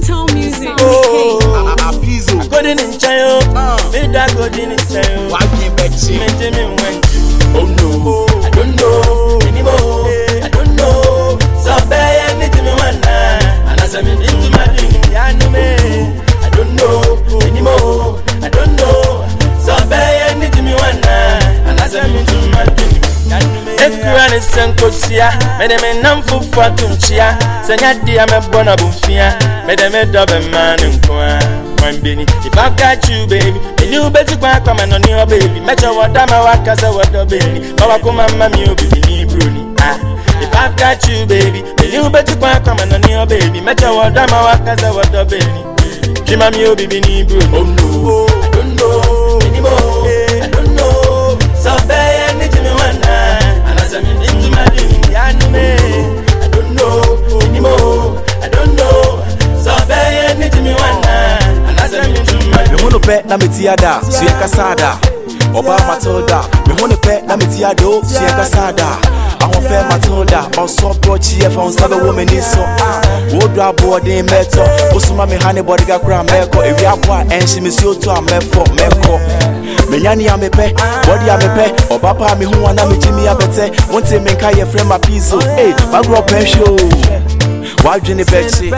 Motown music. Oh, Apizo. Golden in Chayo, me da golden in Chayo. Wagi Betty. Me Jimmy went. Oh no. I don't know anymore. I don't know. So bad, me to me one And I say me into my dream, yeah, no me. I don't know anymore. I don't know. So bad, me to me one And I say me into my dream. Ekura ne senkosia, mede me nam fufu atunchia. Senya dia me bona bumfia, mede me dobe man nkwa. One baby, if I've got you, baby, then you better go and come and on your baby. Make sure what I'm a work as a water baby. Mama come and mammy, you baby, ni bruni. Ah, if I've got you, baby, then you better go and come and on your baby. Make sure what I'm a work as a water baby. She mammy, you baby, ni bruni. Oh no, I don't know na me tia da so yɛ kasa da ɔbaa matilda me ho ne na me tia do so yɛ kasa da ahofɛ matilda ɔsɔ brɔkyiɛ fa wo nsa bɛwɔ m'ani so. Wɔdɔ aboɔden mɛtɔ wosoma me ha ne bɔdega kora mɛkɔ. Ɛwi aboa ɛnhye me suo to a mɛfɔ mɛkɔ. Menyane a mepɛ bɔde a mepɛ ɔba pa a me ho ana megye me abɛtɛ. Wonte menka yɛ frɛ ma piso e magorɔ pɛhwɛ o. Woadwene bɛkye.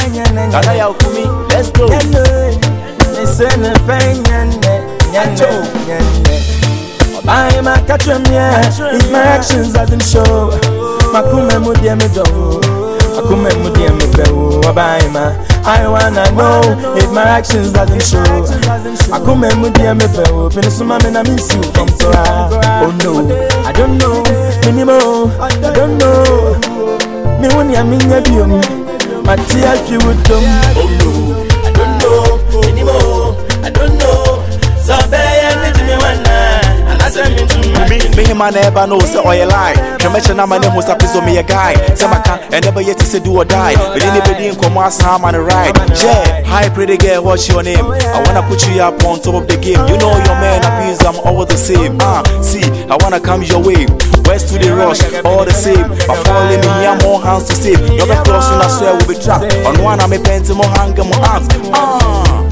Nana yɛ wokumi let's go. I'm a catch him, yeah. If my actions doesn't show, Makume Mudia me do. Makume Mudia me do. Abaima. I wanna know if my actions doesn't show. Makume Mudia me do. Penisuma me na miss you from Sora. Oh no, I don't know. Minimo, I don't know. Me woni a minya biom. Matia fi wudom. Oh no, So need me one And I send me to my me me him man ever know say oil lie. Tremeche na mane ho sapi so me a guy. Say maka and never yet to say do or die. But any bedi in come as ham and ride. Yeah, hi pretty girl what's your name? I wanna put you up on top of the game. You know your man abuse I'm always the same. Ah, see I wanna come your way. West to the rush all the same. But falling me here more hands to save You're the person I swear will be trapped. On one I'm a painting more hang more hands Ah